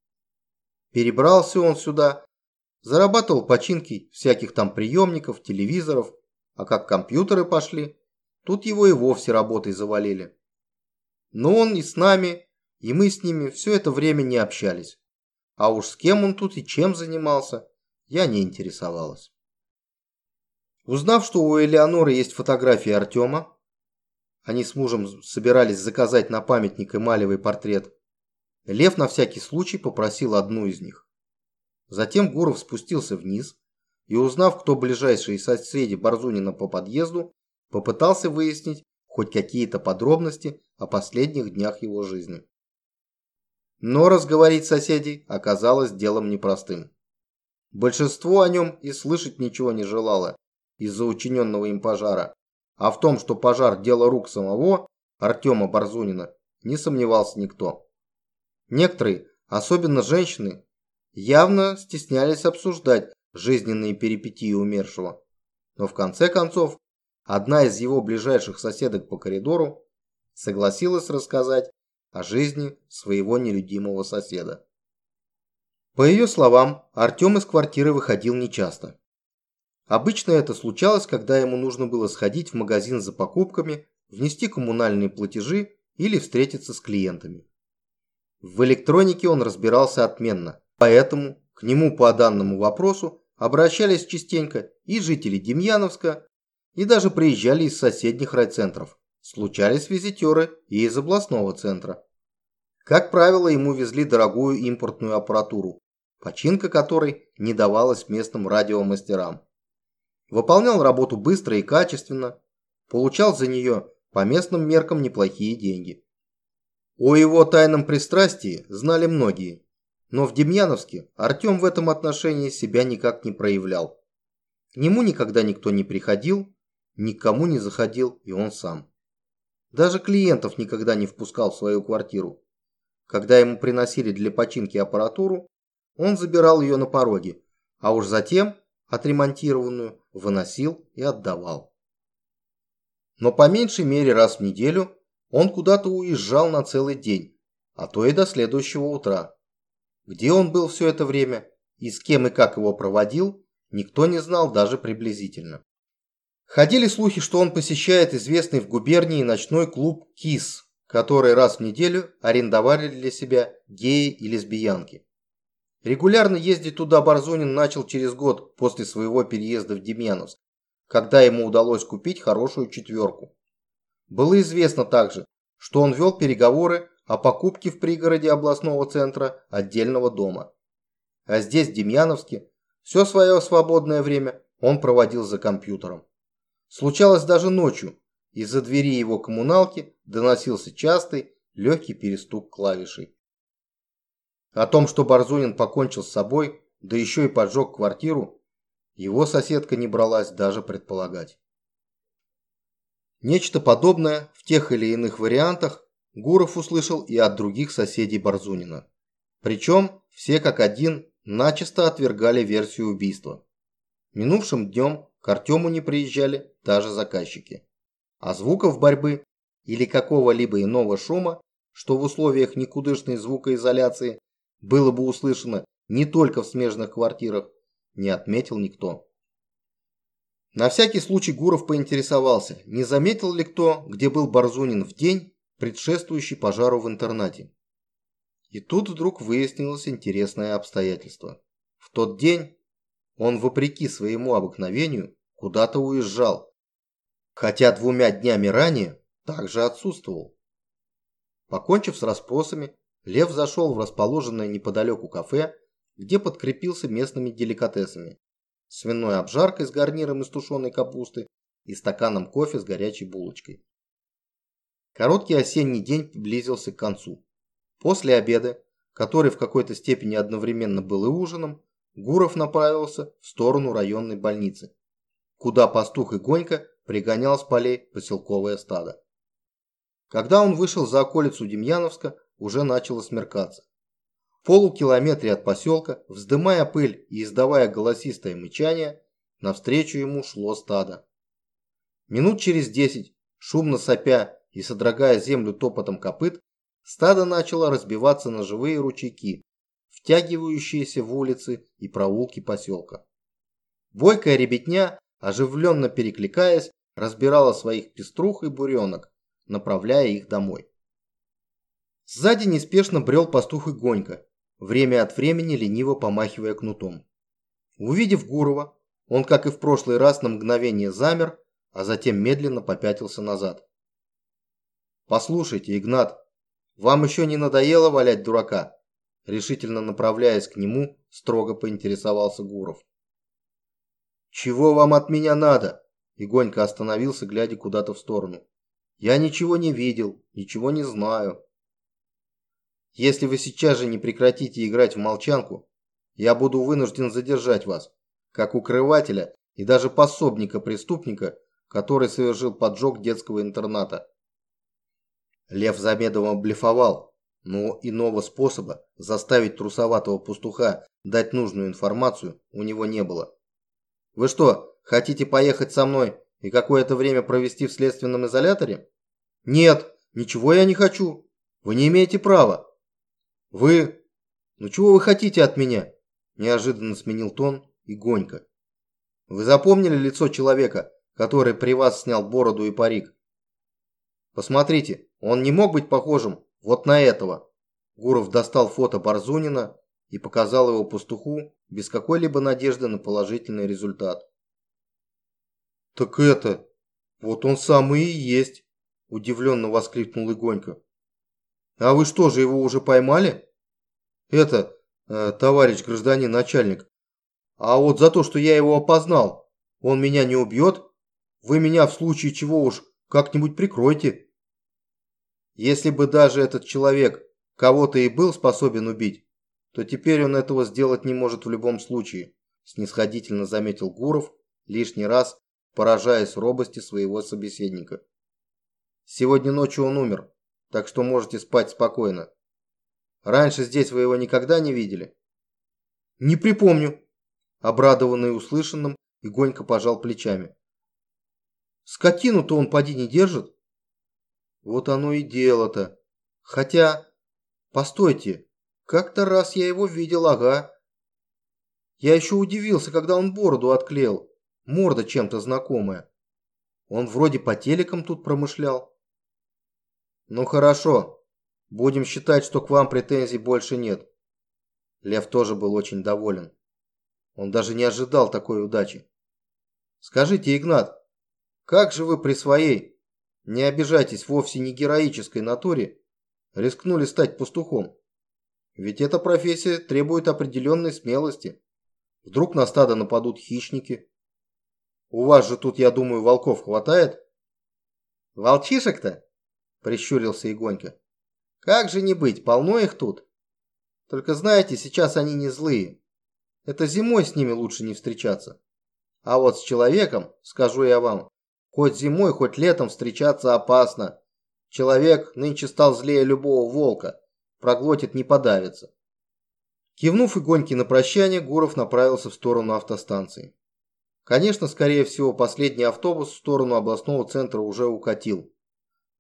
Перебрался он сюда, зарабатывал починки всяких там приемников, телевизоров, а как компьютеры пошли, тут его и вовсе работой завалили. Но он и с нами, и мы с ними все это время не общались. А уж с кем он тут и чем занимался, я не интересовалась. Узнав, что у Элеоноры есть фотографии Артема, они с мужем собирались заказать на памятник эмалевый портрет, Лев на всякий случай попросил одну из них. Затем Гуров спустился вниз и, узнав, кто ближайшие соседи Барзунина по подъезду, попытался выяснить хоть какие-то подробности о последних днях его жизни. Но разговорить соседей оказалось делом непростым. Большинство о нем и слышать ничего не желало из-за учиненного им пожара, а в том, что пожар – дело рук самого Артема Барзунина, не сомневался никто. Некоторые, особенно женщины, явно стеснялись обсуждать жизненные перипетии умершего. Но в конце концов, одна из его ближайших соседок по коридору согласилась рассказать о жизни своего нелюдимого соседа. По ее словам, Артем из квартиры выходил нечасто. Обычно это случалось, когда ему нужно было сходить в магазин за покупками, внести коммунальные платежи или встретиться с клиентами. В электронике он разбирался отменно, поэтому к нему по данному вопросу обращались частенько и жители Демьяновска, и даже приезжали из соседних райцентров. Случались визитеры и из областного центра. Как правило, ему везли дорогую импортную аппаратуру, починка которой не давалась местным радиомастерам. Выполнял работу быстро и качественно, получал за нее по местным меркам неплохие деньги. О его тайном пристрастии знали многие, но в Демьяновске Артем в этом отношении себя никак не проявлял. К нему никогда никто не приходил, никому не заходил и он сам. Даже клиентов никогда не впускал в свою квартиру. Когда ему приносили для починки аппаратуру, он забирал ее на пороге, а уж затем, отремонтированную, выносил и отдавал. Но по меньшей мере раз в неделю он куда-то уезжал на целый день, а то и до следующего утра. Где он был все это время и с кем и как его проводил, никто не знал даже приблизительно. Ходили слухи, что он посещает известный в губернии ночной клуб «Кис», который раз в неделю арендовали для себя геи и лесбиянки. Регулярно ездить туда Барзунин начал через год после своего переезда в Демьяновск, когда ему удалось купить хорошую четверку. Было известно также, что он вел переговоры о покупке в пригороде областного центра отдельного дома. А здесь, в Демьяновске, все свое свободное время он проводил за компьютером. Случалось даже ночью, из-за двери его коммуналки доносился частый, легкий перестук клавишей. О том, что Барзунин покончил с собой, да еще и поджег квартиру, его соседка не бралась даже предполагать. Нечто подобное в тех или иных вариантах Гуров услышал и от других соседей Барзунина. Причем все как один начисто отвергали версию убийства. Минувшим днем к Артему не приезжали даже заказчики. А звуков борьбы или какого-либо иного шума, что в условиях никудышной звукоизоляции было бы услышано не только в смежных квартирах, не отметил никто. На всякий случай Гуров поинтересовался, не заметил ли кто, где был Барзунин в день, предшествующий пожару в интернате. И тут вдруг выяснилось интересное обстоятельство. В тот день он, вопреки своему обыкновению, куда-то уезжал, хотя двумя днями ранее также отсутствовал. Покончив с расспросами, Лев зашел в расположенное неподалеку кафе, где подкрепился местными деликатесами. Свиной обжаркой с гарниром из тушеной капусты и стаканом кофе с горячей булочкой. Короткий осенний день близился к концу. После обеда, который в какой-то степени одновременно был и ужином, Гуров направился в сторону районной больницы, куда пастух и Гонька пригонял с полей поселковое стадо. Когда он вышел за околицу Демьяновска, уже начало смеркаться. В полукилометре от поселка, вздымая пыль и издавая голосистое мычание, навстречу ему шло стадо. Минут через десять, шумно сопя и содрогая землю топотом копыт, стадо начало разбиваться на живые ручейки, втягивающиеся в улицы и проулки поселка. Бойкая ребятня, оживленно перекликаясь, разбирала своих пеструх и буренок, направляя их домой. Сзади неспешно брел пастух и Гонька, время от времени лениво помахивая кнутом. Увидев Гурова, он, как и в прошлый раз, на мгновение замер, а затем медленно попятился назад. «Послушайте, Игнат, вам еще не надоело валять дурака?» Решительно направляясь к нему, строго поинтересовался Гуров. «Чего вам от меня надо?» Игонька остановился, глядя куда-то в сторону. «Я ничего не видел, ничего не знаю. Если вы сейчас же не прекратите играть в молчанку, я буду вынужден задержать вас, как укрывателя и даже пособника преступника, который совершил поджог детского интерната. Лев Замедова блефовал, но иного способа заставить трусоватого пастуха дать нужную информацию у него не было. Вы что, хотите поехать со мной и какое-то время провести в следственном изоляторе? Нет, ничего я не хочу. Вы не имеете права. «Вы... Ну чего вы хотите от меня?» Неожиданно сменил тон и Гонька. «Вы запомнили лицо человека, который при вас снял бороду и парик? Посмотрите, он не мог быть похожим вот на этого». Гуров достал фото Барзунина и показал его пастуху без какой-либо надежды на положительный результат. «Так это... Вот он самый и есть!» – удивленно воскликнул Игонька. А вы что же, его уже поймали? Это, э, товарищ гражданин начальник. А вот за то, что я его опознал, он меня не убьет? Вы меня в случае чего уж как-нибудь прикройте. Если бы даже этот человек кого-то и был способен убить, то теперь он этого сделать не может в любом случае, снисходительно заметил Гуров, лишний раз поражаясь робости своего собеседника. Сегодня ночью он умер так что можете спать спокойно. Раньше здесь вы его никогда не видели? Не припомню. Обрадованный услышанным, Игонька пожал плечами. Скотину-то он поди не держит. Вот оно и дело-то. Хотя, постойте, как-то раз я его видел, ага. Я еще удивился, когда он бороду отклеил. Морда чем-то знакомая. Он вроде по телекам тут промышлял. Ну хорошо. Будем считать, что к вам претензий больше нет. Лев тоже был очень доволен. Он даже не ожидал такой удачи. Скажите, Игнат, как же вы при своей, не обижайтесь, вовсе не героической натуре, рискнули стать пастухом? Ведь эта профессия требует определенной смелости. Вдруг на стадо нападут хищники. У вас же тут, я думаю, волков хватает? Волчишек-то? Прищурился Игонька. Как же не быть, полно их тут. Только знаете, сейчас они не злые. Это зимой с ними лучше не встречаться. А вот с человеком, скажу я вам, хоть зимой, хоть летом встречаться опасно. Человек нынче стал злее любого волка, проглотит не подавится. Кивнув Игоньке на прощание, Гуров направился в сторону автостанции. Конечно, скорее всего, последний автобус в сторону областного центра уже укатил.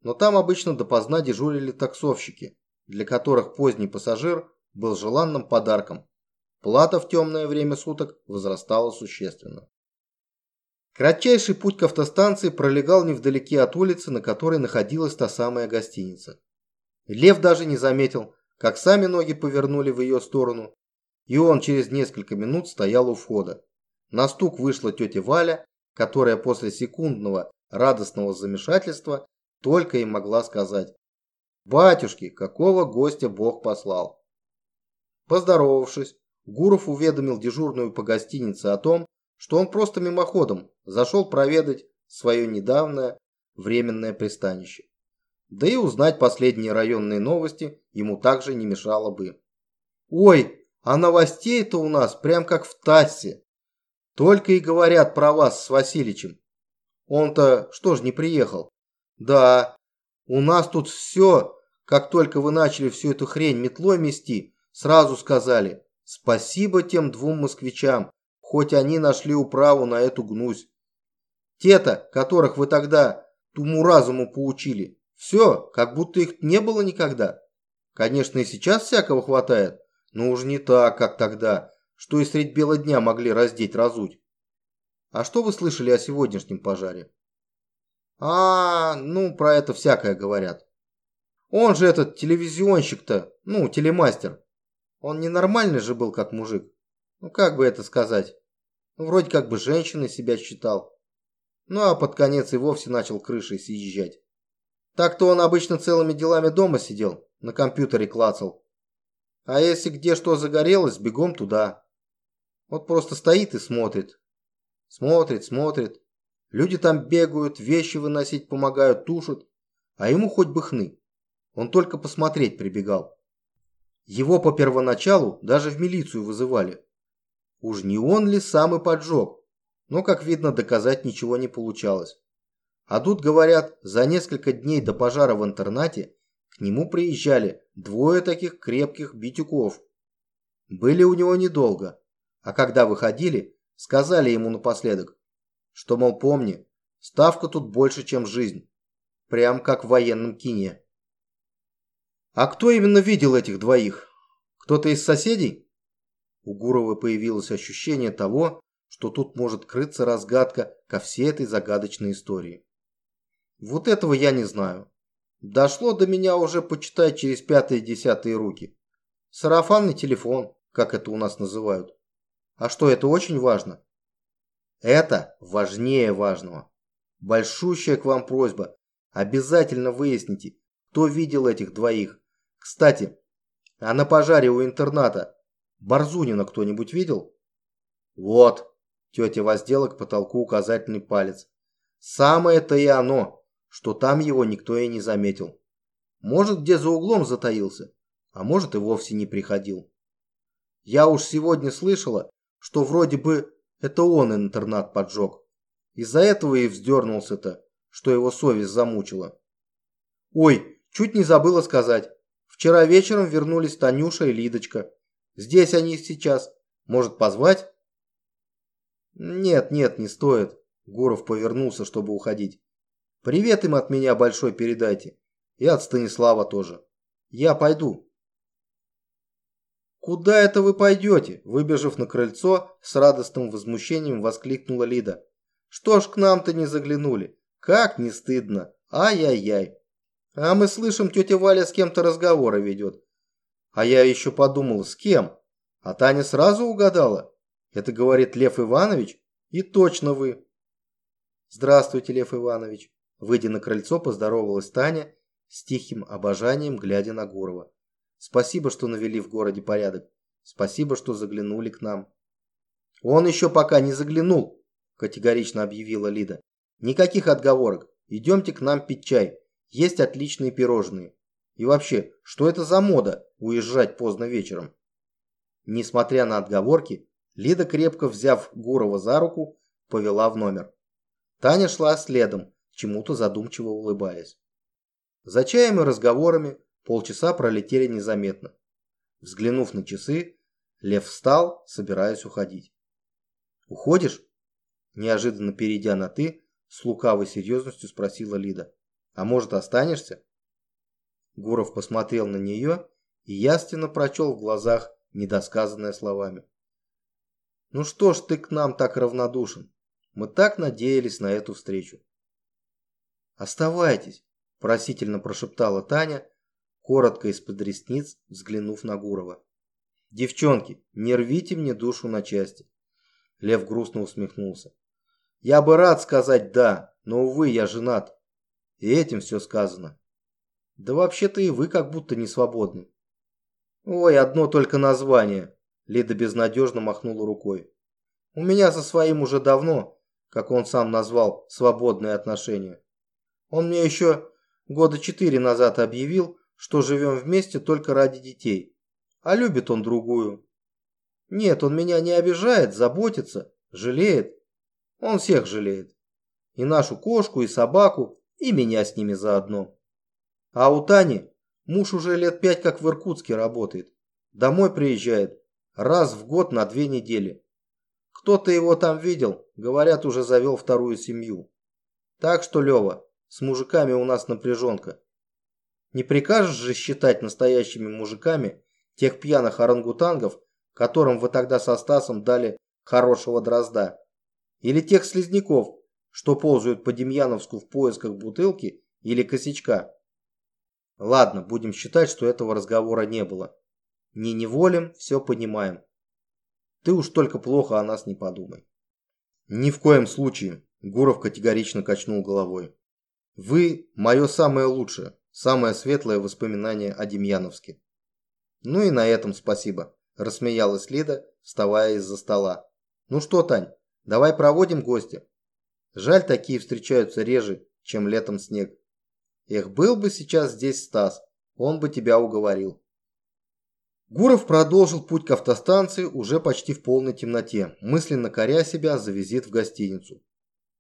Но там обычно допоздна дежурили таксовщики, для которых поздний пассажир был желанным подарком. Плата в темное время суток возрастала существенно. Кратчайший путь к автостанции пролегал невдалеке от улицы, на которой находилась та самая гостиница. Лев даже не заметил, как сами ноги повернули в ее сторону, и он через несколько минут стоял у входа. На стук вышла тетя Валя, которая после секундного радостного замешательства только и могла сказать «Батюшки, какого гостя Бог послал?» Поздоровавшись, Гуров уведомил дежурную по гостинице о том, что он просто мимоходом зашел проведать свое недавнее временное пристанище. Да и узнать последние районные новости ему также не мешало бы. «Ой, а новостей-то у нас прям как в Тассе. Только и говорят про вас с Васильичем. Он-то что ж не приехал? Да, у нас тут все, как только вы начали всю эту хрень метлой мести, сразу сказали спасибо тем двум москвичам, хоть они нашли управу на эту гнусь. Те-то, которых вы тогда туму-разуму поучили, все, как будто их не было никогда. Конечно, и сейчас всякого хватает, но уже не так, как тогда, что и средь бела дня могли раздеть, разуть. А что вы слышали о сегодняшнем пожаре? А, ну, про это всякое говорят. Он же этот телевизионщик-то, ну, телемастер. Он ненормальный же был, как мужик. Ну, как бы это сказать? Ну, вроде как бы женщиной себя считал. Ну, а под конец и вовсе начал крышей съезжать. Так-то он обычно целыми делами дома сидел, на компьютере клацал. А если где что загорелось, бегом туда. Вот просто стоит и смотрит. Смотрит, смотрит. Люди там бегают, вещи выносить помогают, тушат. А ему хоть бы хны. Он только посмотреть прибегал. Его по первоначалу даже в милицию вызывали. Уж не он ли самый поджег? Но, как видно, доказать ничего не получалось. А тут, говорят, за несколько дней до пожара в интернате к нему приезжали двое таких крепких битюков. Были у него недолго. А когда выходили, сказали ему напоследок, что, мол, помни, ставка тут больше, чем жизнь. Прям как в военном кине. А кто именно видел этих двоих? Кто-то из соседей? У Гурова появилось ощущение того, что тут может крыться разгадка ко всей этой загадочной истории. Вот этого я не знаю. Дошло до меня уже, почитай, через пятые-десятые руки. Сарафанный телефон, как это у нас называют. А что, это очень важно? Это важнее важного. Большущая к вам просьба. Обязательно выясните, кто видел этих двоих. Кстати, а на пожаре у интерната Барзунина кто-нибудь видел? Вот, тетя воздела к потолку указательный палец. Самое-то и оно, что там его никто и не заметил. Может, где за углом затаился, а может и вовсе не приходил. Я уж сегодня слышала, что вроде бы это он интернат поджег. Из-за этого и вздернулся-то, что его совесть замучила. Ой, чуть не забыла сказать. Вчера вечером вернулись Танюша и Лидочка. Здесь они сейчас. Может, позвать? Нет, нет, не стоит. Гуров повернулся, чтобы уходить. Привет им от меня большой передайте. И от Станислава тоже. Я пойду. «Куда это вы пойдете?» Выбежав на крыльцо, с радостным возмущением воскликнула Лида. «Что ж к нам-то не заглянули? Как не стыдно! Ай-яй-яй!» «А мы слышим, тетя Валя с кем-то разговоры ведет». «А я еще подумал, с кем?» А Таня сразу угадала. Это говорит Лев Иванович, и точно вы. Здравствуйте, Лев Иванович. Выйдя на крыльцо, поздоровалась Таня с тихим обожанием, глядя на Гурова. Спасибо, что навели в городе порядок. Спасибо, что заглянули к нам. Он еще пока не заглянул, категорично объявила Лида. Никаких отговорок. Идемте к нам пить чай. Есть отличные пирожные. И вообще, что это за мода уезжать поздно вечером? Несмотря на отговорки, Лида, крепко взяв Гурова за руку, повела в номер. Таня шла следом, чему-то задумчиво улыбаясь. За чаем и разговорами полчаса пролетели незаметно. Взглянув на часы, Лев встал, собираясь уходить. «Уходишь?» Неожиданно перейдя на «ты», с лукавой серьезностью спросила Лида. «А может, останешься?» Гуров посмотрел на нее и ясно прочел в глазах недосказанное словами. «Ну что ж ты к нам так равнодушен? Мы так надеялись на эту встречу». «Оставайтесь», – просительно прошептала Таня, коротко из-под ресниц взглянув на Гурова. «Девчонки, не рвите мне душу на части». Лев грустно усмехнулся. «Я бы рад сказать «да», но, увы, я женат. И этим все сказано. Да вообще-то и вы как будто не свободны. Ой, одно только название. Лида безнадежно махнула рукой. У меня со своим уже давно, как он сам назвал, свободные отношения. Он мне еще года четыре назад объявил, что живем вместе только ради детей. А любит он другую. Нет, он меня не обижает, заботится, жалеет. Он всех жалеет. И нашу кошку, и собаку, и меня с ними заодно. А у Тани муж уже лет пять как в Иркутске работает. Домой приезжает раз в год на две недели. Кто-то его там видел, говорят, уже завел вторую семью. Так что, Лева, с мужиками у нас напряженка. Не прикажешь же считать настоящими мужиками тех пьяных орангутангов, которым вы тогда со Стасом дали хорошего дрозда? Или тех слизняков, что ползают по Демьяновску в поисках бутылки или косячка? Ладно, будем считать, что этого разговора не было. Не неволим, все понимаем. Ты уж только плохо о нас не подумай. Ни в коем случае, Гуров категорично качнул головой. Вы мое самое лучшее, самое светлое воспоминание о Демьяновске. Ну и на этом спасибо, рассмеялась Лида, вставая из-за стола. Ну что, Тань, давай проводим гостя. Жаль, такие встречаются реже, чем летом снег. Эх, был бы сейчас здесь Стас, он бы тебя уговорил. Гуров продолжил путь к автостанции уже почти в полной темноте, мысленно коря себя за визит в гостиницу.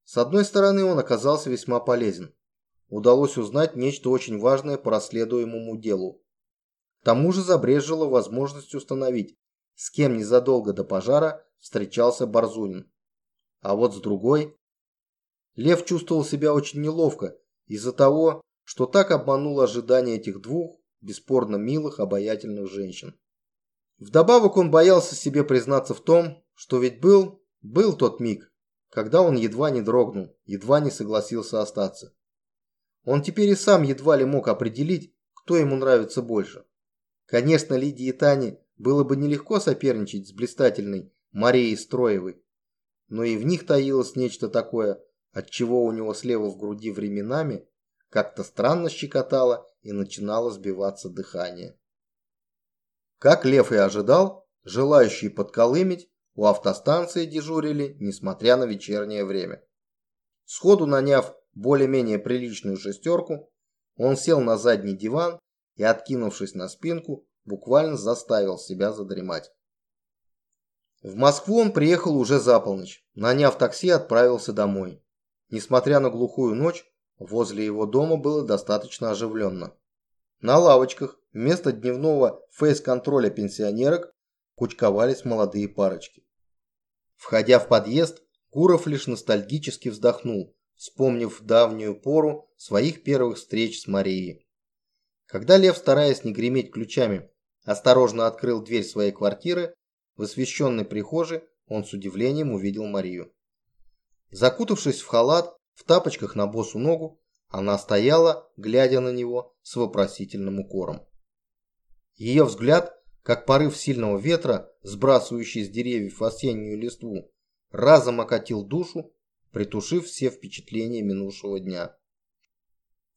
С одной стороны, он оказался весьма полезен. Удалось узнать нечто очень важное по расследуемому делу. К тому же забрежила возможность установить, с кем незадолго до пожара встречался Барзунин. А вот с другой... Лев чувствовал себя очень неловко из-за того, что так обманул ожидания этих двух, бесспорно милых, обаятельных женщин. Вдобавок он боялся себе признаться в том, что ведь был, был тот миг, когда он едва не дрогнул, едва не согласился остаться. Он теперь и сам едва ли мог определить, кто ему нравится больше. Конечно, Лидии и Тане было бы нелегко соперничать с блистательной Марией Строевой, но и в них таилось нечто такое, от чего у него слева в груди временами как-то странно щекотало и начинало сбиваться дыхание. Как Лев и ожидал, желающие подколымить у автостанции дежурили, несмотря на вечернее время. Сходу наняв более-менее приличную шестерку, он сел на задний диван и, откинувшись на спинку, буквально заставил себя задремать. В Москву он приехал уже за полночь, наняв такси, отправился домой. Несмотря на глухую ночь, Возле его дома было достаточно оживленно. На лавочках вместо дневного фейс-контроля пенсионерок кучковались молодые парочки. Входя в подъезд, Куров лишь ностальгически вздохнул, вспомнив давнюю пору своих первых встреч с Марией. Когда Лев, стараясь не греметь ключами, осторожно открыл дверь своей квартиры, в освещенной прихожей он с удивлением увидел Марию. Закутавшись в халат, в тапочках на босу ногу она стояла, глядя на него с вопросительным укором. Ее взгляд как порыв сильного ветра, сбрасывающий с деревьев осеннюю листву, разом окатил душу, притушив все впечатления минувшего дня.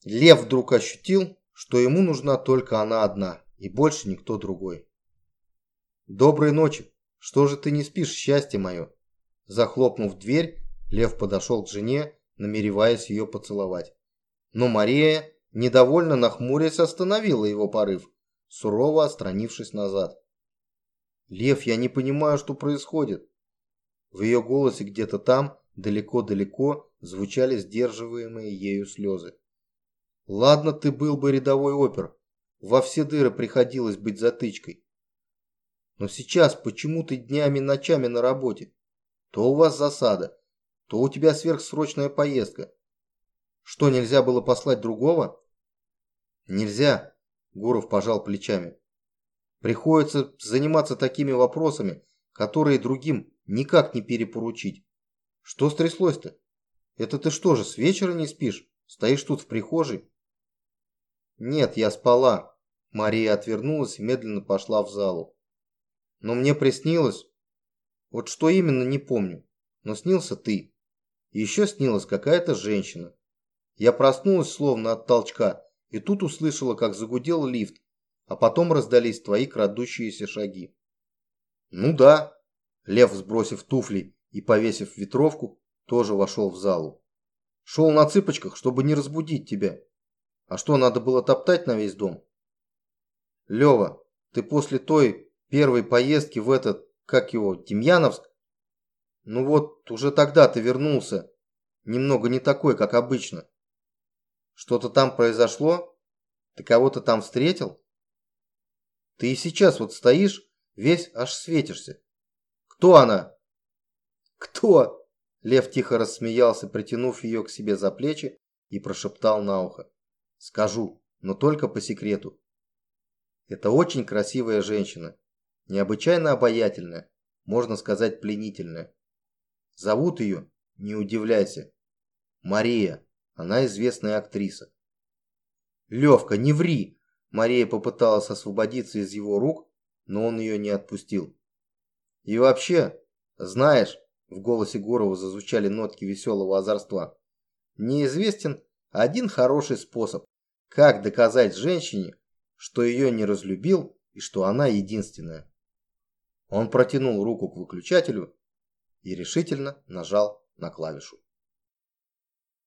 Лев вдруг ощутил, что ему нужна только она одна и больше никто другой. «Доброй ночи! Что же ты не спишь, счастье мое?» Захлопнув дверь, Лев подошел к жене, намереваясь ее поцеловать. Но Мария, недовольно нахмурясь, остановила его порыв, сурово отстранившись назад. «Лев, я не понимаю, что происходит». В ее голосе где-то там, далеко-далеко, звучали сдерживаемые ею слезы. Ладно, ты был бы рядовой опер. Во все дыры приходилось быть затычкой. Но сейчас почему ты днями ночами на работе? То у вас засада, то у тебя сверхсрочная поездка. Что, нельзя было послать другого? Нельзя, Гуров пожал плечами. Приходится заниматься такими вопросами, которые другим никак не перепоручить. Что стряслось-то? Это ты что же, с вечера не спишь? Стоишь тут в прихожей? «Нет, я спала». Мария отвернулась и медленно пошла в залу. «Но мне приснилось...» «Вот что именно, не помню. Но снился ты. Еще снилась какая-то женщина. Я проснулась словно от толчка, и тут услышала, как загудел лифт, а потом раздались твои крадущиеся шаги». «Ну да». Лев, сбросив туфли и повесив ветровку, тоже вошел в залу. Шел на цыпочках, чтобы не разбудить тебя. А что, надо было топтать на весь дом? Лева, ты после той первой поездки в этот, как его, Демьяновск? Ну вот, уже тогда ты вернулся. Немного не такой, как обычно. Что-то там произошло? Ты кого-то там встретил? Ты и сейчас вот стоишь, весь аж светишься. Кто она? Кто? Лев тихо рассмеялся, притянув ее к себе за плечи и прошептал на ухо. Скажу, но только по секрету. Это очень красивая женщина. Необычайно обаятельная, можно сказать пленительная. Зовут ее, не удивляйся, Мария. Она известная актриса. Левка, не ври! Мария попыталась освободиться из его рук, но он ее не отпустил. И вообще, знаешь, в голосе Гурова зазвучали нотки веселого озорства. Неизвестен один хороший способ как доказать женщине, что ее не разлюбил и что она единственная? Он протянул руку к выключателю и решительно нажал на клавишу.